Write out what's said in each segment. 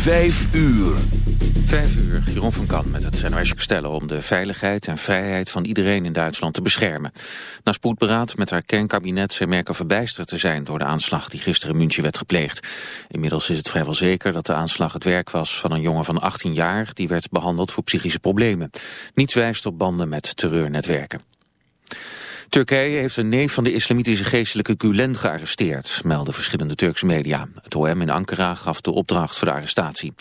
Vijf uur. Vijf uur, Jeroen van Kan met het NOS stellen om de veiligheid en vrijheid van iedereen in Duitsland te beschermen. Na spoedberaad met haar kernkabinet zijn merken verbijsterd te zijn door de aanslag die gisteren in München werd gepleegd. Inmiddels is het vrijwel zeker dat de aanslag het werk was van een jongen van 18 jaar die werd behandeld voor psychische problemen. Niets wijst op banden met terreurnetwerken. Turkije heeft een neef van de islamitische geestelijke Gulen gearresteerd, melden verschillende Turkse media. Het OM in Ankara gaf de opdracht voor de arrestatie.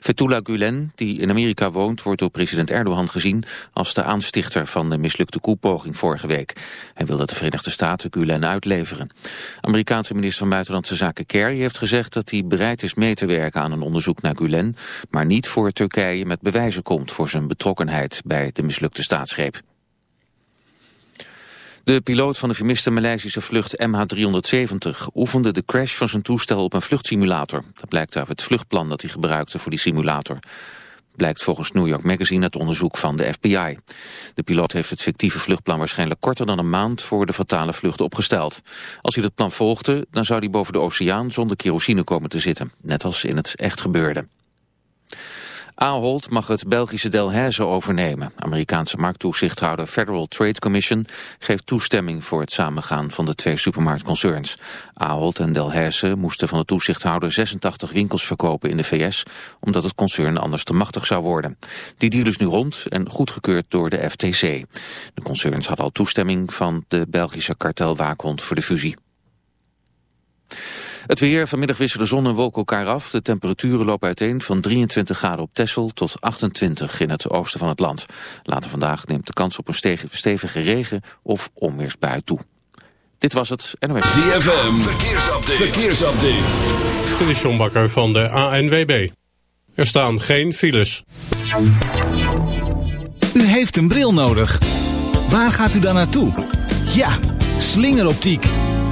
Fethullah Gulen, die in Amerika woont, wordt door president Erdogan gezien als de aanstichter van de mislukte koepoging vorige week. Hij wil dat de Verenigde Staten Gulen uitleveren. Amerikaanse minister van Buitenlandse Zaken Kerry heeft gezegd dat hij bereid is mee te werken aan een onderzoek naar Gulen, maar niet voor Turkije met bewijzen komt voor zijn betrokkenheid bij de mislukte staatsgreep. De piloot van de vermiste Maleisische vlucht MH370 oefende de crash van zijn toestel op een vluchtsimulator. Dat blijkt uit het vluchtplan dat hij gebruikte voor die simulator. Blijkt volgens New York Magazine het onderzoek van de FBI. De piloot heeft het fictieve vluchtplan waarschijnlijk korter dan een maand voor de fatale vlucht opgesteld. Als hij dat plan volgde, dan zou hij boven de oceaan zonder kerosine komen te zitten. Net als in het echt gebeurde. Ahold mag het Belgische Delhaize overnemen. Amerikaanse markttoezichthouder Federal Trade Commission geeft toestemming voor het samengaan van de twee supermarktconcerns. Ahold en Delhaize moesten van de toezichthouder 86 winkels verkopen in de VS, omdat het concern anders te machtig zou worden. Die deal is nu rond en goedgekeurd door de FTC. De concerns hadden al toestemming van de Belgische kartelwaakhond voor de fusie. Het weer, vanmiddag wisselen zon en wolken elkaar af. De temperaturen lopen uiteen van 23 graden op Texel tot 28 in het oosten van het land. Later vandaag neemt de kans op een stevige regen of onweersbui toe. Dit was het NOS. ZFM, verkeersupdate. verkeersupdate. Dit is John Bakker van de ANWB. Er staan geen files. U heeft een bril nodig. Waar gaat u dan naartoe? Ja, slingeroptiek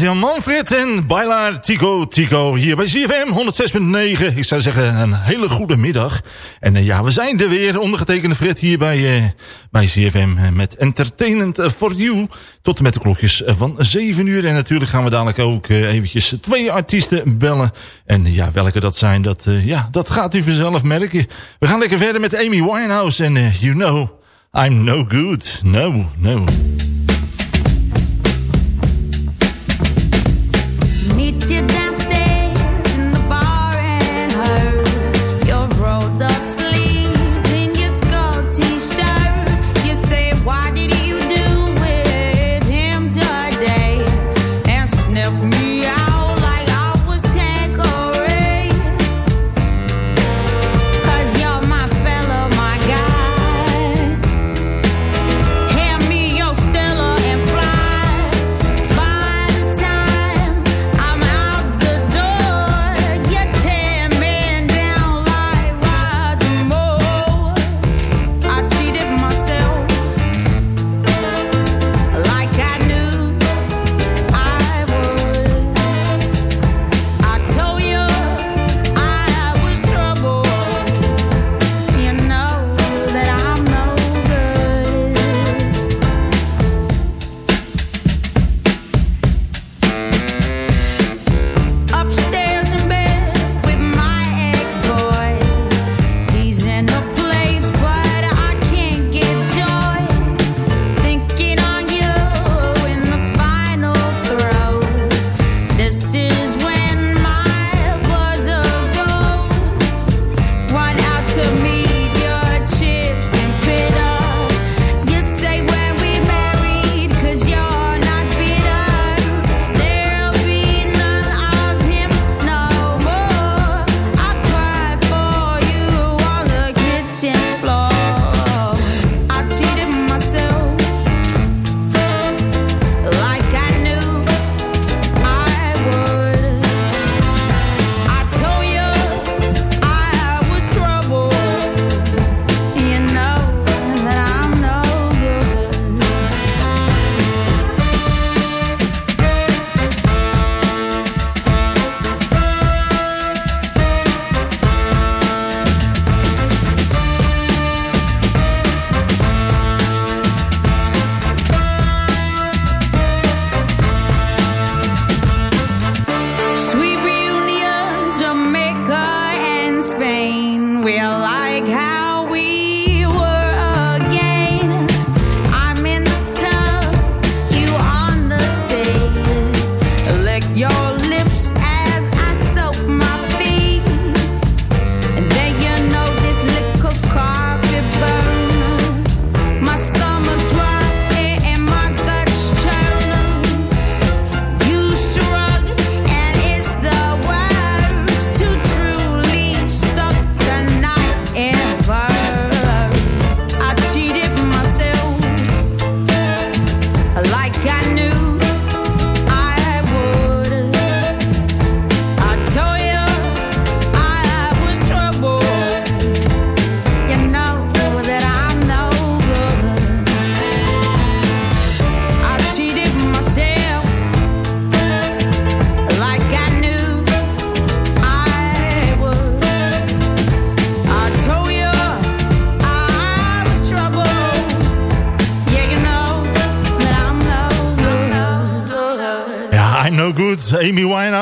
Jan Manfred en Bailar Tico Tico hier bij CFM 106.9. Ik zou zeggen een hele goede middag. En uh, ja, we zijn er weer, ondergetekende Fred hier bij, uh, bij CFM met Entertainment for You. Tot en met de klokjes van 7 uur. En natuurlijk gaan we dadelijk ook eventjes twee artiesten bellen. En ja, welke dat zijn, dat, ja, dat gaat u vanzelf merken. We gaan lekker verder met Amy Winehouse en You Know I'm No Good. No, no.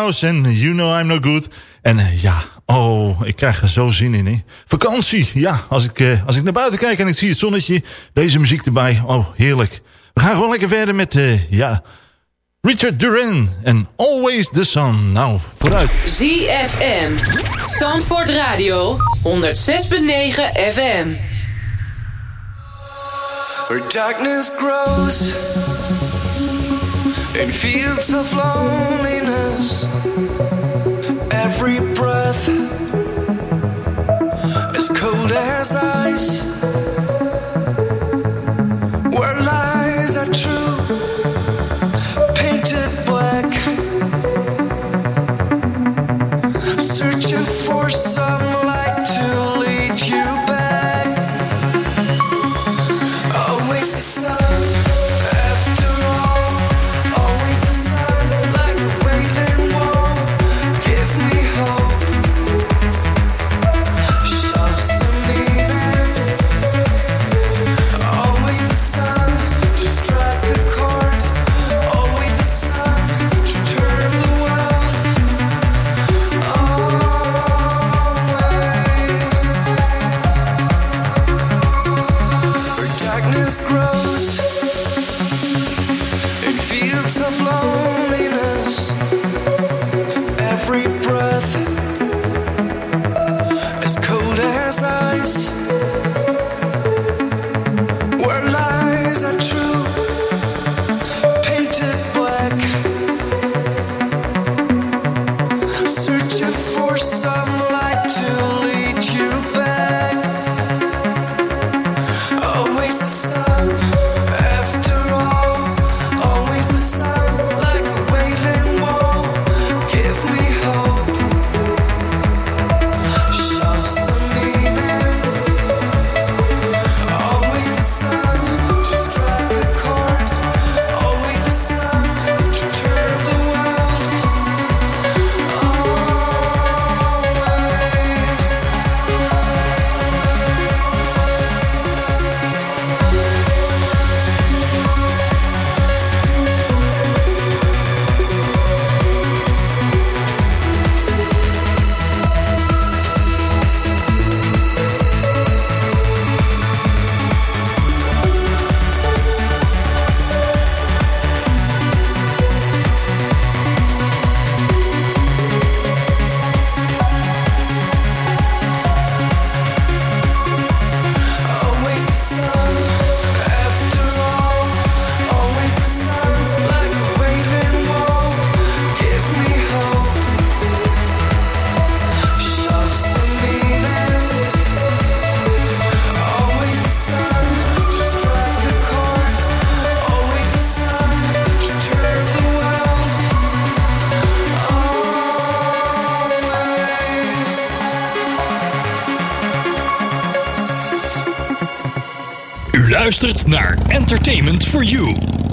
En You Know I'm No Good. En uh, ja, oh, ik krijg er zo zin in. Hè. Vakantie, ja. Als ik, uh, als ik naar buiten kijk en ik zie het zonnetje, deze muziek erbij. Oh, heerlijk. We gaan gewoon lekker verder met, uh, ja, Richard Duran en Always the Sun. Nou, vooruit. ZFM. Zandvoort Radio. 106.9 FM. Where darkness grows in fields of loneliness, every breath as cold as ice. Luistert naar Entertainment for You.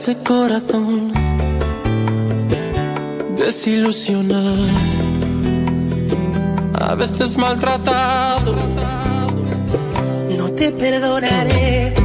ese corazón desilusionar, a veces maltratado. No te perdonaré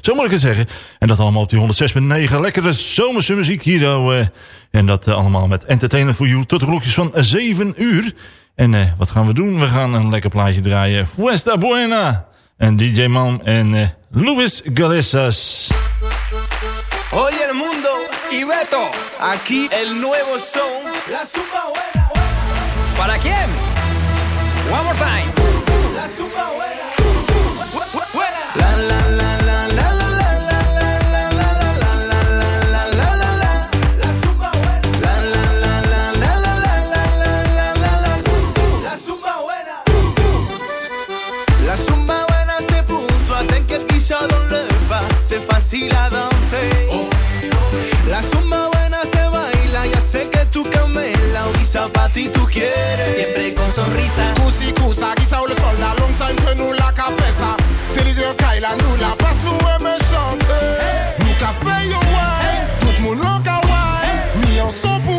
Zo moet ik het zeggen. En dat allemaal op die 106.9. Lekkere zomerse muziek hier. Eh. En dat eh, allemaal met entertainer for You tot de klokjes van 7 uur. En eh, wat gaan we doen? We gaan een lekker plaatje draaien. Fuesta Buena. En DJ Man en Luis Galesas. Oye el mundo y Beto. Aquí el nuevo son. La zumba buena. ¿Para quién? One more time. si la dansé. La zumba buena se baila, ya sé que tú camela, Orisa pa' ti tú quieres. Siempre con sonrisa. Cusi, cusa, quizá o le sola, long time que no la cabeza. Te digo que la nula, pas nu me chante. Hey. Nunca fais yo, ouais. Hey. Tout mon loca, ouais. Hey. Mi ensemble.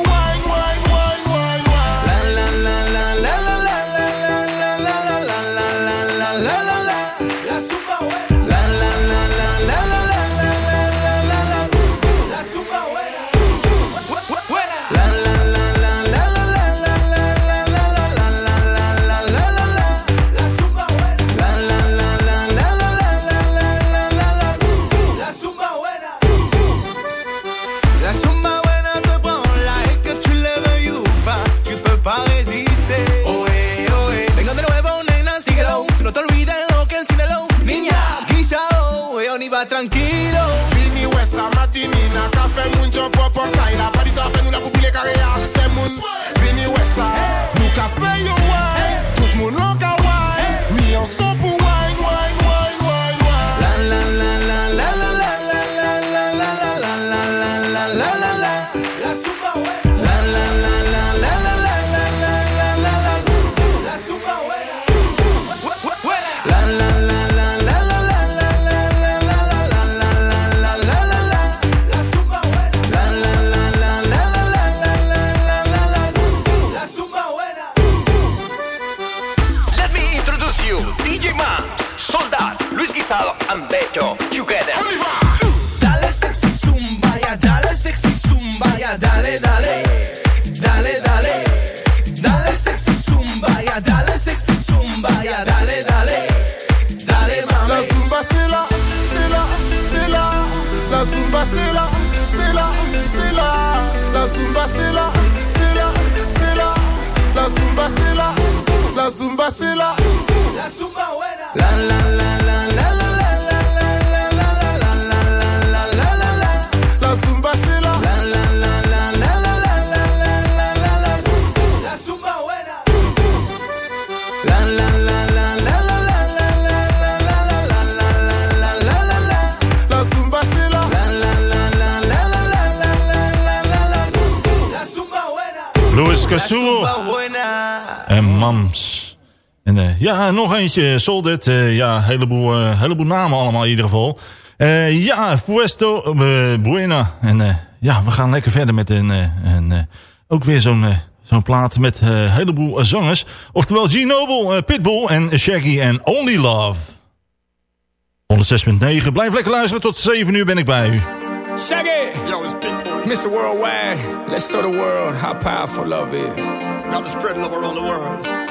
Ja, nog eentje. Soldat. Uh, eh, ja, heleboel, eh, heleboel namen allemaal in ieder geval. Eh, ja, Fuesto Buena. En ja, we gaan lekker verder met een, ook weer zo'n zo'n plaat met een heleboel zangers. Oftewel G-Noble, Pitbull en Shaggy en Only Love. 106.9. Blijf lekker luisteren. Tot 7 uur ben ik bij u. Shaggy. Yo, it's Pitbull. Mr. Worldwide. Let's show the world how powerful love is. Now the spread love around the world.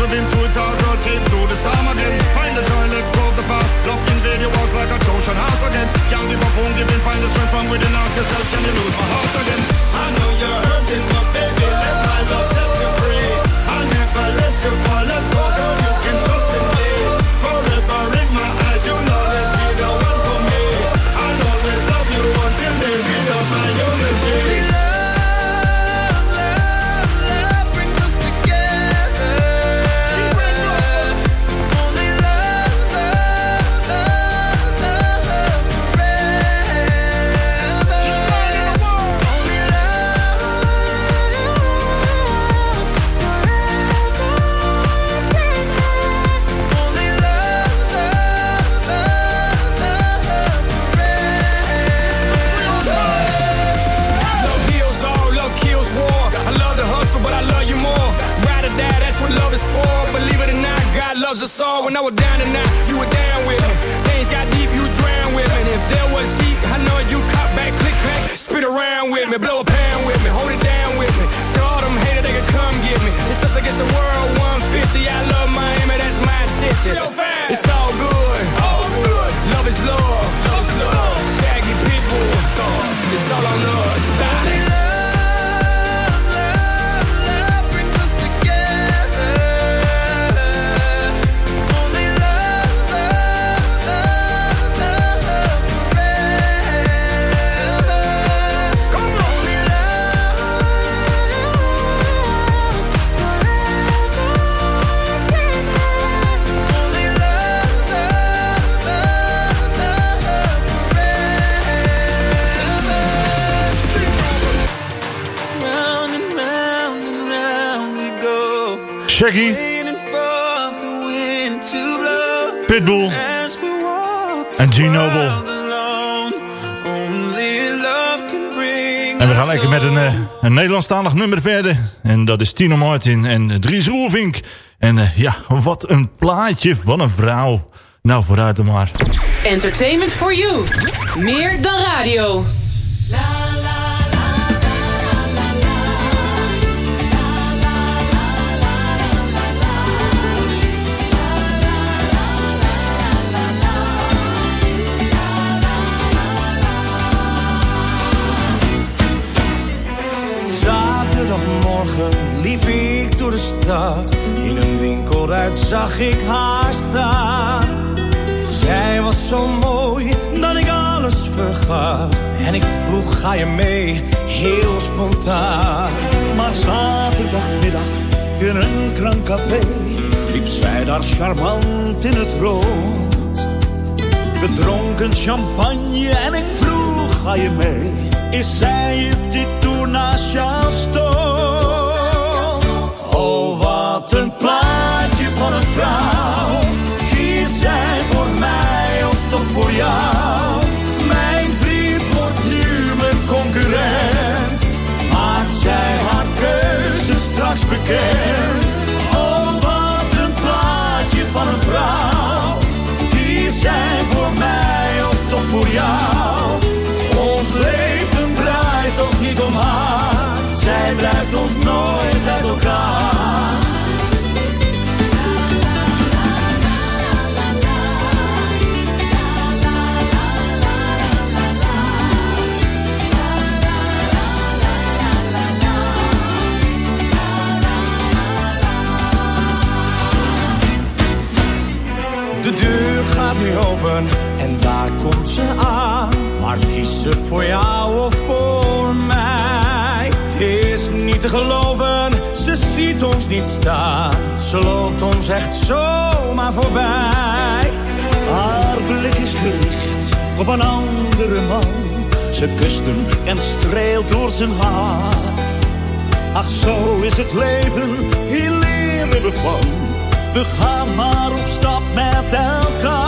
We've been through it all, girl, came through this time again. Find the joy, let go of the past. Love in your walls like a Trojan horse again. Can't give up, won't give in, find the strength from within. Ask yourself, can you lose my heart again? Fergie. Pitbull. En Gene Noble. En we gaan lekker met een, eh, een Nederlandstalig nummer verder. En dat is Tino Martin en Dries Roelvink. En eh, ja, wat een plaatje van een vrouw. Nou, vooruit dan maar. Entertainment for you. Meer dan radio. Morgen liep ik door de stad. In een winkelruit zag ik haar staan. Zij was zo mooi dat ik alles vergat. En ik vroeg, ga je mee? Heel spontaan. Maar zaterdagmiddag in een krankcafé liep zij daar charmant in het rood. We dronken champagne en ik vroeg, ga je mee? Is zij het die toen naast jou stond? Oh, wat een plaatje van een vrouw. Kies jij voor mij of toch voor jou? Mijn vriend wordt nu mijn concurrent. Maakt zij haar keuze straks bekend? Oh, wat een plaatje van een vrouw. Kies jij voor mij of toch voor jou? En daar komt ze aan. Maar kiest ze voor jou of voor mij? Het is niet te geloven, ze ziet ons niet staan. Ze loopt ons echt zomaar voorbij. Haar blik is gericht op een andere man. Ze kust hem en streelt door zijn haar. Ach, zo is het leven, hier leren we van. We gaan maar op stap met elkaar.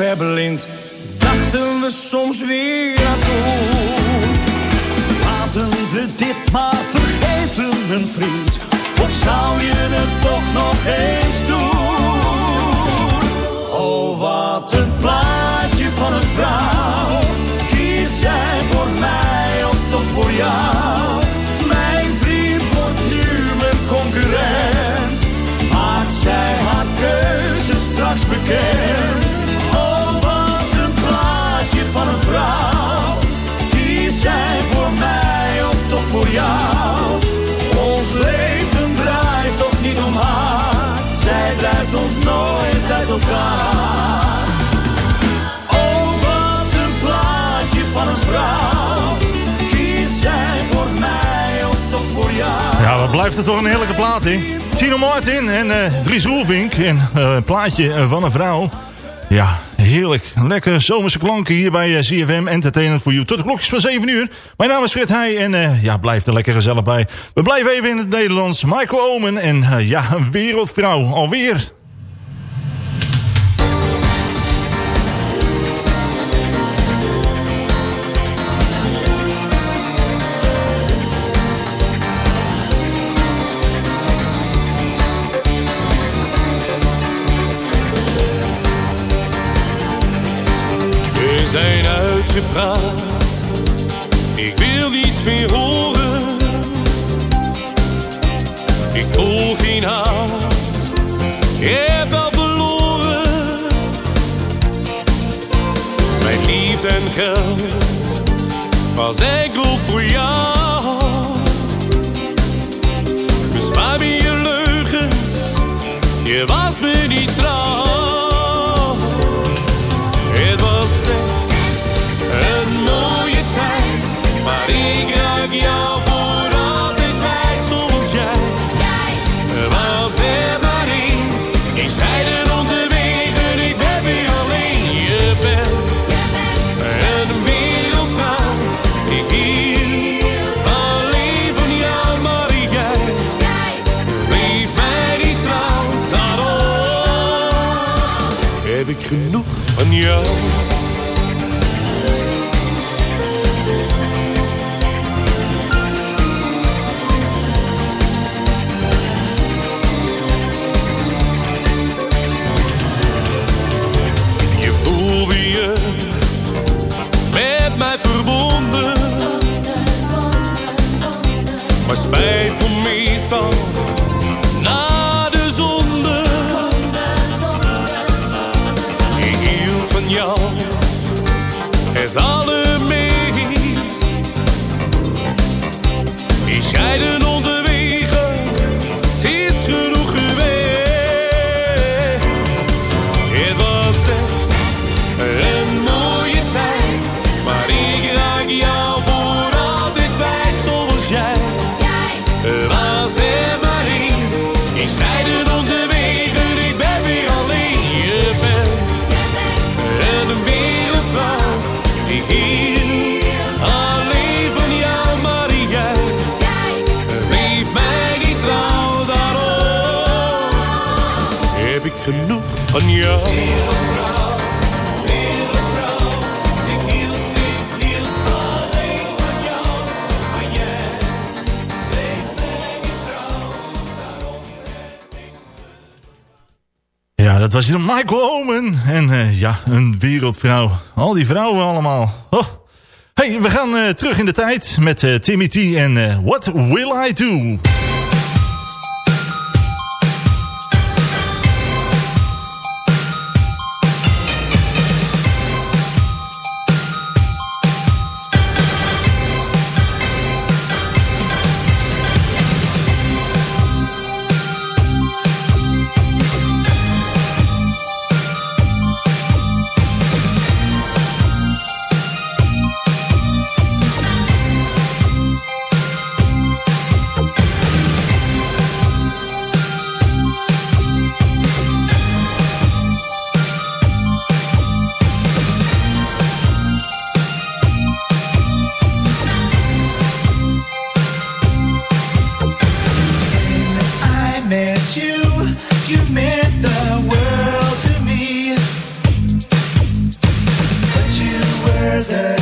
Verblind? Dachten we soms weer aan toen? Laten we dit maar vergeten, mijn vriend. Of zou je het toch nog eens doen? Oh, wat een plaatje van een vrouw. Kies jij voor mij of toch voor jou? Mijn vriend wordt nu mijn concurrent. Maakt zij haar keuze straks bekend? Vrouw. Kies jij voor mij of toch voor jou? Ons leven draait toch niet om haar. Zij drijft ons nooit uit elkaar. Oh, wat een plaatje van een vrouw. Kies jij voor mij of toch voor jou? Ja, wat blijft het toch een heerlijke plaat, hè? Tino Martin en eh Dries Roelvink. En eh, een plaatje eh, van een vrouw. Ja, heerlijk. Lekker zomerse klanken hier bij eh, CFM Entertainment for You. Tot de klokjes van 7 uur. Mijn naam is Fred Heij en eh, ja, blijf er lekker gezellig bij. We blijven even in het Nederlands. Michael Omen en eh, ja, wereldvrouw. Alweer. dat was hier Michael Omen. En eh, ja, een wereldvrouw. Al die vrouwen allemaal. Oh. Hey, we gaan eh, terug in de tijd met uh, Timmy T en What Will I Do? birthday.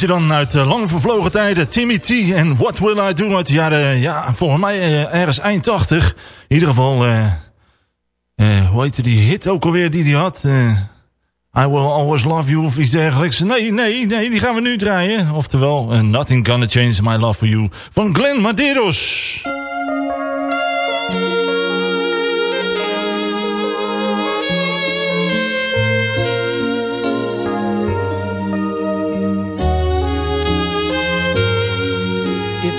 was dan uit eh, lang vervlogen tijden. Timmy T en What Will I Do uit de jaren, ja, volgens mij eh, ergens eind 80. In ieder geval, uh, uh, hoe heette die hit ook alweer die hij had? I Will Always Love You of iets dergelijks. Nee, nee, nee, die gaan we nu draaien. Oftewel, Nothing Gonna Change My Love For You van Glenn Maderos.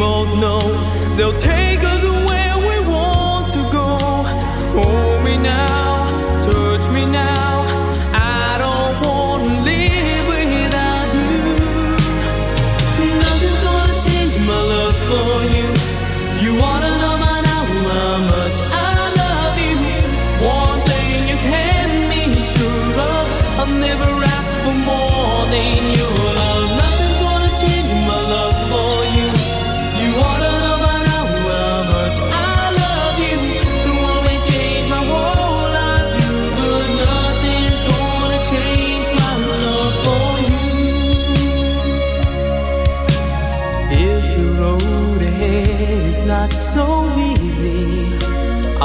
both know they'll take us where we want to go. Hold me now, touch me now.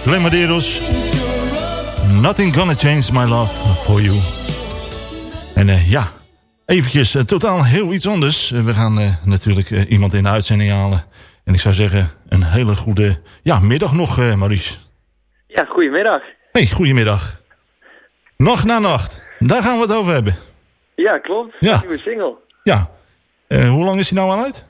Glemaderos. Nothing gonna change my love for you. En eh, ja, eventjes eh, totaal heel iets anders. Eh, we gaan natuurlijk iemand in de uitzending halen. En ik zou zeggen, een hele goede ja, middag nog, Maurice. Ja, goedemiddag. Hey, goedemiddag. Nacht na nacht. Daar gaan we het over hebben. Ja, klopt. Ja. Nieuwe single. Ja. Hoe lang is hij nou al uit?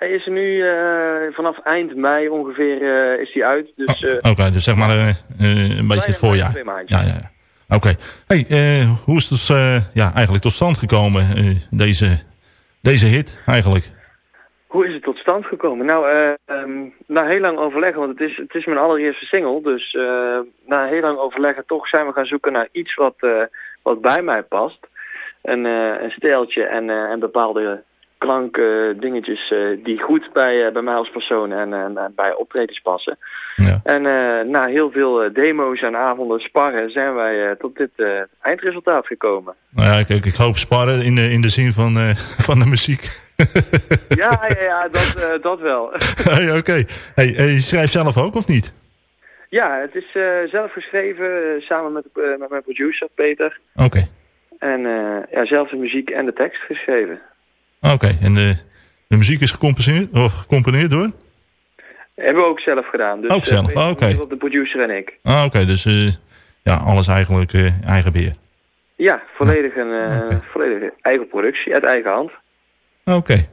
Hij is er nu eh, vanaf eind mei ongeveer eh, is hij uit. Dus eh, Oké, dus zeg maar een beetje het voorjaar. twee maandjes. Ja, ja. Oké. Hey, hoe is het ja, eigenlijk tot stand gekomen, deze, deze hit eigenlijk? hoe is het tot stand gekomen? Nou, eh, ehm, na heel lang overleggen, want het is, het is mijn allereerste single. Dus na heel lang overleggen toch zijn we gaan zoeken naar iets wat, wat bij mij past. Een, een stijltje en, en bepaalde klanken, dingetjes eh, die goed bij, eh, bij mij als persoon en, en, en bij optredens passen. En eh, na heel veel eh, demo's en avonden sparren zijn wij eh, tot dit eh, eindresultaat gekomen. Nou ja, kijk, ik hoop sparen in de, in de zin van, eh, van de muziek. Ja, ja, ja dat, eh, dat wel. hey, Oké. Hey, eh, je schrijft zelf ook of niet? Ja, het is eh, zelf geschreven eh, samen met, eh, met mijn producer Peter. Oké. En eh, ja, zelf de muziek en de tekst geschreven. Oké, en de, de muziek is gecomponeerd, of gecomponeerd door? Hebben we ook zelf gedaan. Dus, Ook zelf, eh, Peter oh, oké. De producer en ik. Ah, Oké, dus eh, ja, alles eigenlijk eh, eigen beheer. Ja, volledig een eh, volledige eigen productie, uit eigen hand. Oké.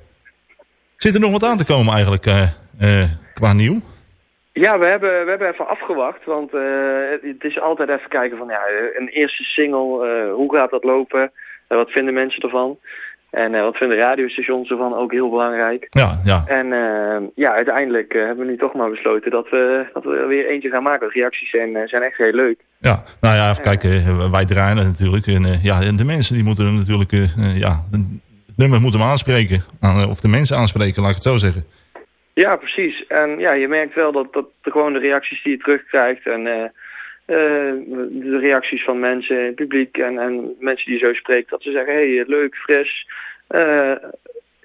Zit er nog wat aan te komen eigenlijk eh, eh, qua nieuw? Ja, we hebben, we hebben even afgewacht, want eh, het, is altijd even kijken van ja, een eerste single, eh, hoe gaat dat lopen? Eh, wat vinden mensen ervan? En eh, wat vinden radiostations ervan ook heel belangrijk. Ja, ja. En eh, ja, uiteindelijk eh, hebben we nu toch maar besloten dat we, dat we er weer eentje gaan maken. De reacties zijn, zijn echt heel leuk. Ja, nou ja, even kijken. Wij draaien het natuurlijk. En, ja, en de mensen die moeten er natuurlijk... ja, het nummer moet hem aanspreken. Aan, of de mensen aanspreken, laat ik het zo zeggen. Ja, precies. En ja, je merkt wel dat, dat de, gewoon de reacties die je terugkrijgt en de reacties van mensen, het publiek en, en mensen die zo spreekt, dat ze zeggen, hé, hey, leuk, fris. Eh,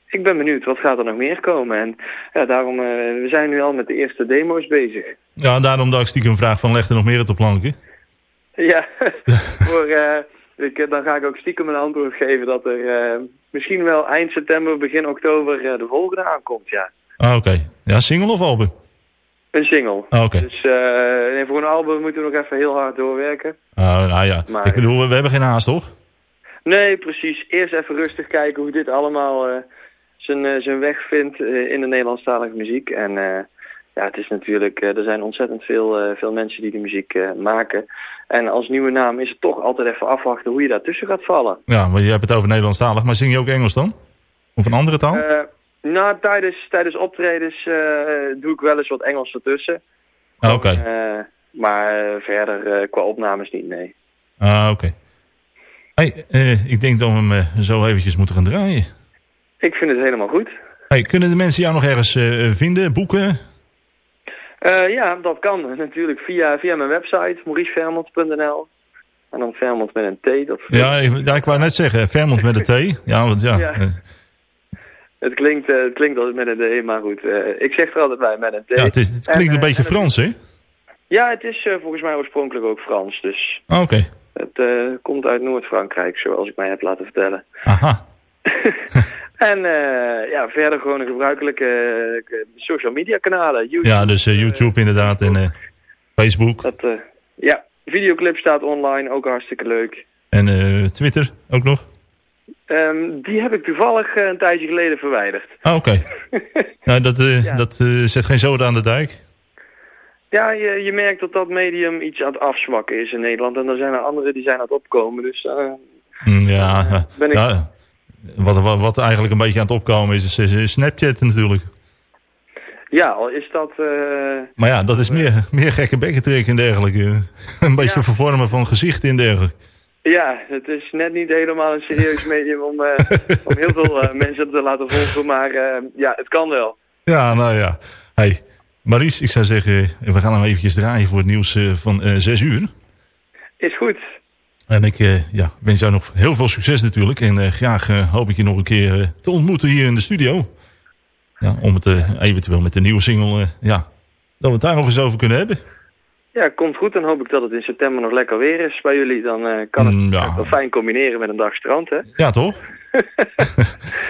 ik ben benieuwd, wat gaat er nog meer komen? En ja, daarom, eh, we zijn nu al met de eerste demo's bezig. Ja, daarom dat ik stiekem vraag van leg er nog meer op de planken. Ja, voor, eh, ik, dan ga ik ook stiekem een antwoord geven dat er eh, misschien wel eind september, begin oktober eh, de volgende aankomt, ja. Ah, oké. Ja, single of album? Een single. Ah, oké. Dus eh, nee, voor een album moeten we nog even heel hard doorwerken. Ah, nou ja, Maar- ik bedoel, we hebben geen haast, toch? Nee, precies. Eerst even rustig kijken hoe dit allemaal eh, zijn, eh, zijn weg vindt in de Nederlandstalige muziek. En ja, het is natuurlijk, er zijn ontzettend veel, veel mensen die de muziek maken. En als nieuwe naam is het toch altijd even afwachten hoe je daartussen gaat vallen. Ja, maar je hebt het over Nederlandstalig, maar zing je ook Engels dan? Of een andere taal? Nou, tijdens, tijdens optredens eh, doe ik wel eens wat Engels ertussen. Ah, oké. Eh, maar eh, verder qua opnames niet, nee. Ah, oké. Hey, ik denk dat we hem zo eventjes moeten gaan draaien. Ik vind het helemaal goed. Hey, kunnen de mensen jou nog ergens vinden, boeken? Ja, dat kan natuurlijk via, via mijn website, mauricevermont.nl. En dan Vermont met een T. Dat, Ja, ik, ja, ik wou net zeggen, Vermont met een T. Ja, want ja. Ja. Het klinkt, eh, het klinkt altijd met een D, maar goed. eh, ik zeg er altijd bij met een T. ja het, is, het En, klinkt een eh, beetje Frans, hè? Ja, het is volgens mij oorspronkelijk ook Frans. Dus Ah, Oké. het komt uit Noord-Frankrijk, zoals ik mij heb laten vertellen. Aha. En ja, verder gewoon een gebruikelijke social media kanalen. YouTube, Ja, dus YouTube inderdaad en Facebook Dat, ja, videoclip staat online, ook hartstikke leuk. en Twitter ook nog. Ehm, die heb ik toevallig eh, een tijdje geleden verwijderd. Ah, oké. Nou, dat eh, Ja. dat eh, zet geen zoden aan de dijk. Ja, je, je merkt dat dat medium iets aan het afzwakken is in Nederland. En er zijn er anderen die zijn aan het opkomen. Dus Mm, Ja, ben ik- ja. Wat, wat, wat eigenlijk een beetje aan het opkomen is, is, is Snapchat natuurlijk. ja, al is dat... Maar ja, dat is meer, meer gekke bekkentrekken en dergelijke. Een beetje vervormen van gezichten en dergelijke. Ja, het is net niet helemaal een serieus medium om, eh, om heel veel eh, mensen te laten volgen. Maar eh, ja, het kan wel. Ja, nou ja. Hey, Maries, ik zou zeggen, we gaan hem eventjes draaien voor het nieuws van eh 6 uur. Is goed. En ik ja, wens jou nog heel veel succes natuurlijk. En graag hoop ik je nog een keer te ontmoeten hier in de studio. Ja, om het eventueel met de nieuwe single, ja, dat we het daar nog eens over kunnen hebben. Ja, komt goed. Dan hoop ik dat het in september nog lekker weer is bij jullie. Dan eh, kan het Mm, ja. wel fijn combineren met een dag strand, hè? Ja, toch?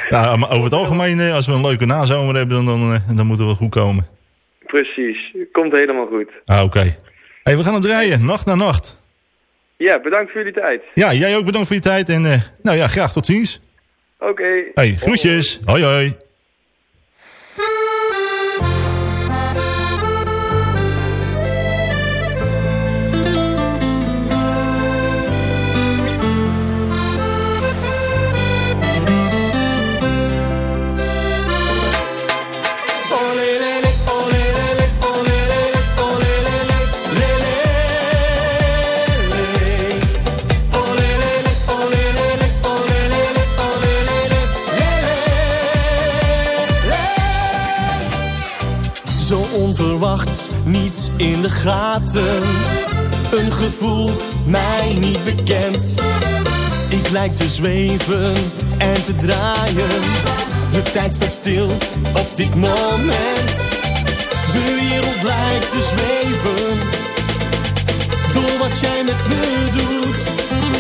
ja, maar over het algemeen, eh, als we een leuke nazomer hebben, dan, dan, eh, dan moeten we goed komen. Precies. Komt helemaal goed. Ah, oké. Hey, we gaan hem draaien, nacht na nacht. Ja, bedankt voor jullie tijd. Ja, jij ook bedankt voor je tijd en nou ja, graag tot ziens. Oké. Hey, groetjes. Hoi hoi. In de gaten. Een gevoel mij niet bekend. Ik lijk te zweven en te draaien. De tijd staat stil op dit moment. De wereld lijkt te zweven. Door wat jij met me doet.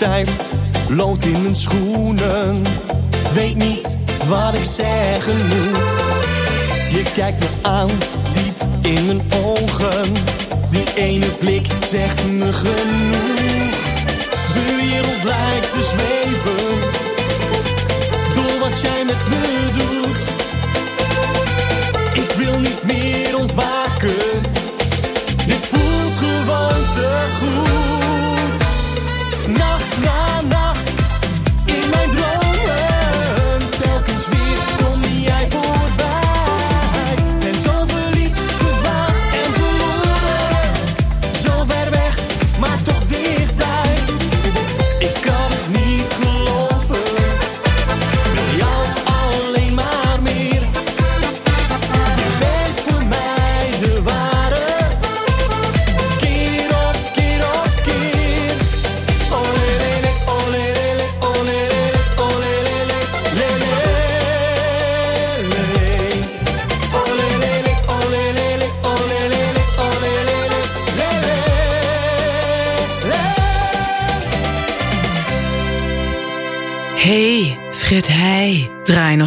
Verstijfd, lood in mijn schoenen. Weet niet wat ik zeggen moet. Je kijkt me aan, diep in mijn ogen. Die ene blik zegt me genoeg. De wereld lijkt te zweven. Door wat jij met me doet. Ik wil niet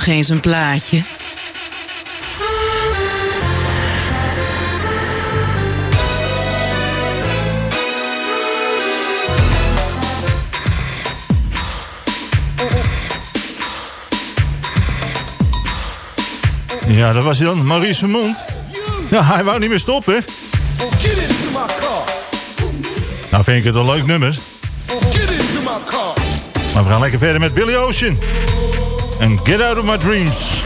nog eens een plaatje. Ja, dat was hij dan. Maurice Vermond. Ja, hij wou niet meer stoppen. Nou vind ik het een leuk nummer. Maar we gaan lekker verder met Billy Ocean. En Get Out of My Dreams.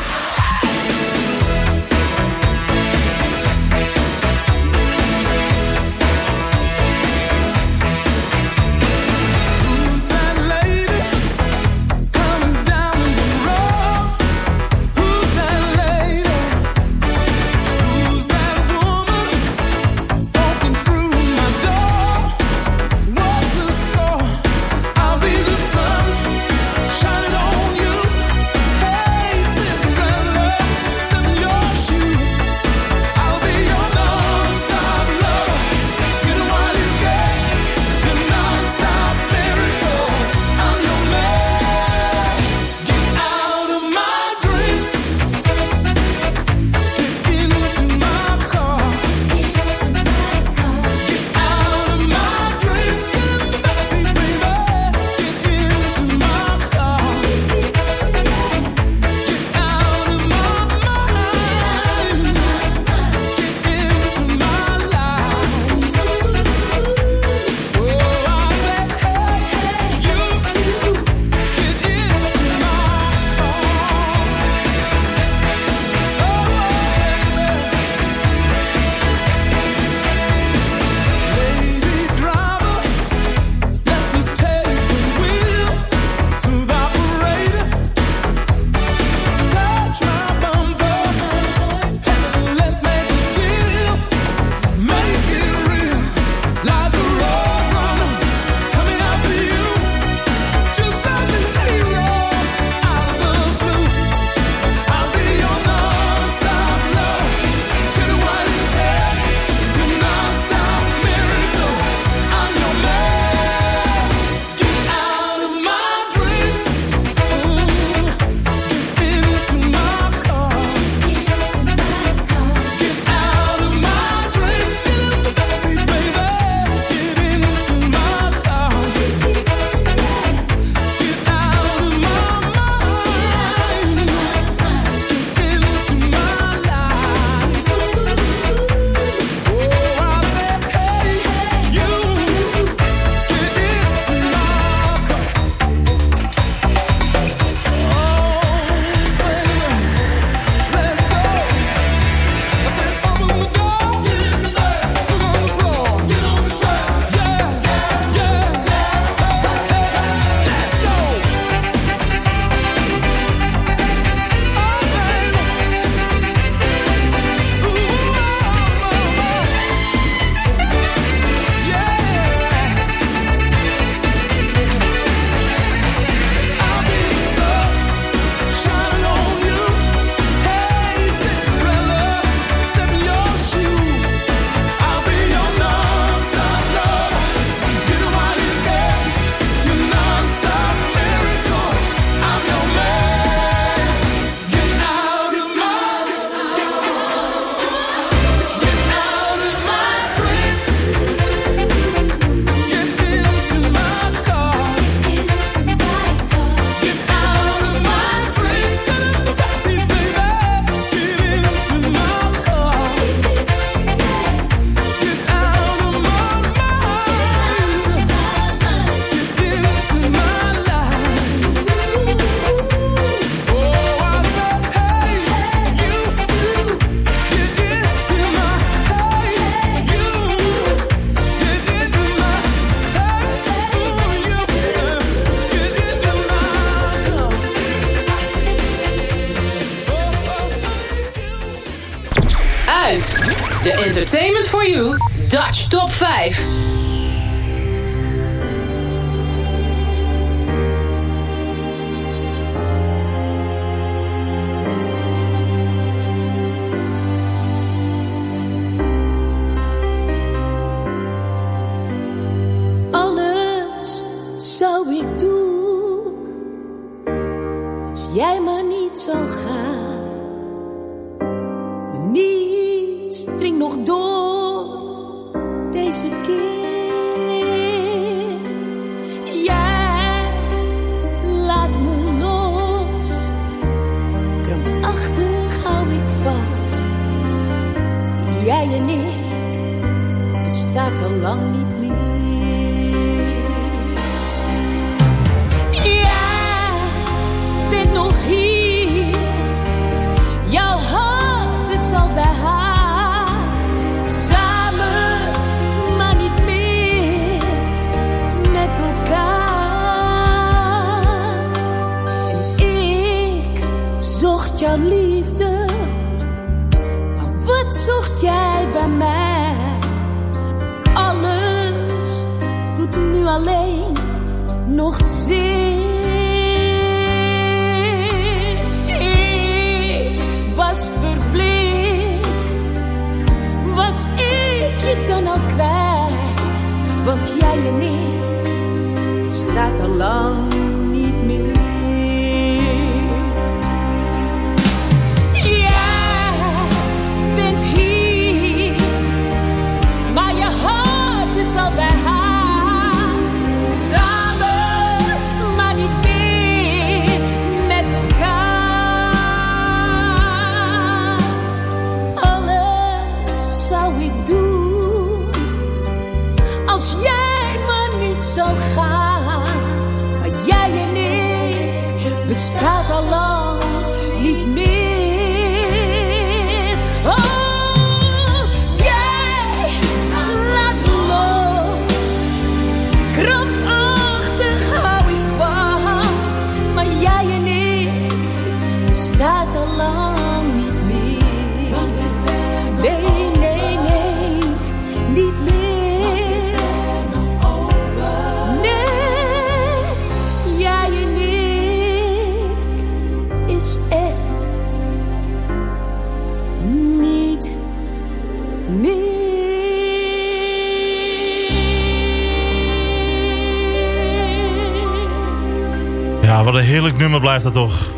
Heerlijk nummer blijft dat toch.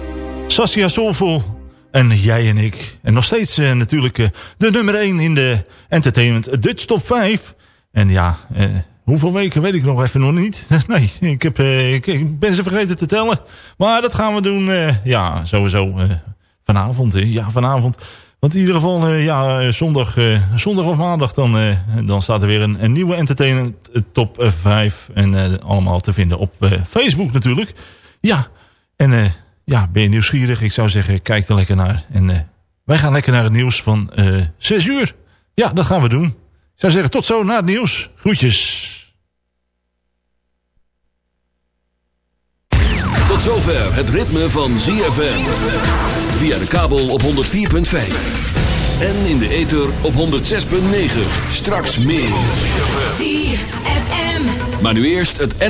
Saskia Soulful en jij en ik. En nog steeds eh, natuurlijk eh, de nummer 1 in de Entertainment Dutch Top 5. En ja, eh, hoeveel weken weet ik nog even nog niet. nee, ik, heb, ik, ik ben ze vergeten te tellen. Maar dat gaan we doen, ja, sowieso vanavond. Ja, vanavond. Want in ieder geval, ja, zondag, zondag of maandag, dan, dan staat er weer een, een nieuwe Entertainment Top eh, 5. En allemaal te vinden op Facebook natuurlijk. Ja, en eh, ja, ben je nieuwsgierig? Ik zou zeggen, kijk er lekker naar. En eh, wij gaan lekker naar het nieuws van eh 6 uur. Ja, dat gaan we doen. Ik zou zeggen, tot zo na het nieuws. Groetjes. Tot zover het ritme van ZFM. Via de kabel op 104.5. En in de ether op 106.9. Straks meer. ZFM. Maar nu eerst het